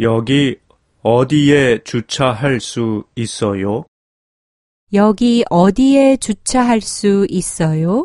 여기 어디에 주차할 수 있어요? 여기 어디에 주차할 수 있어요?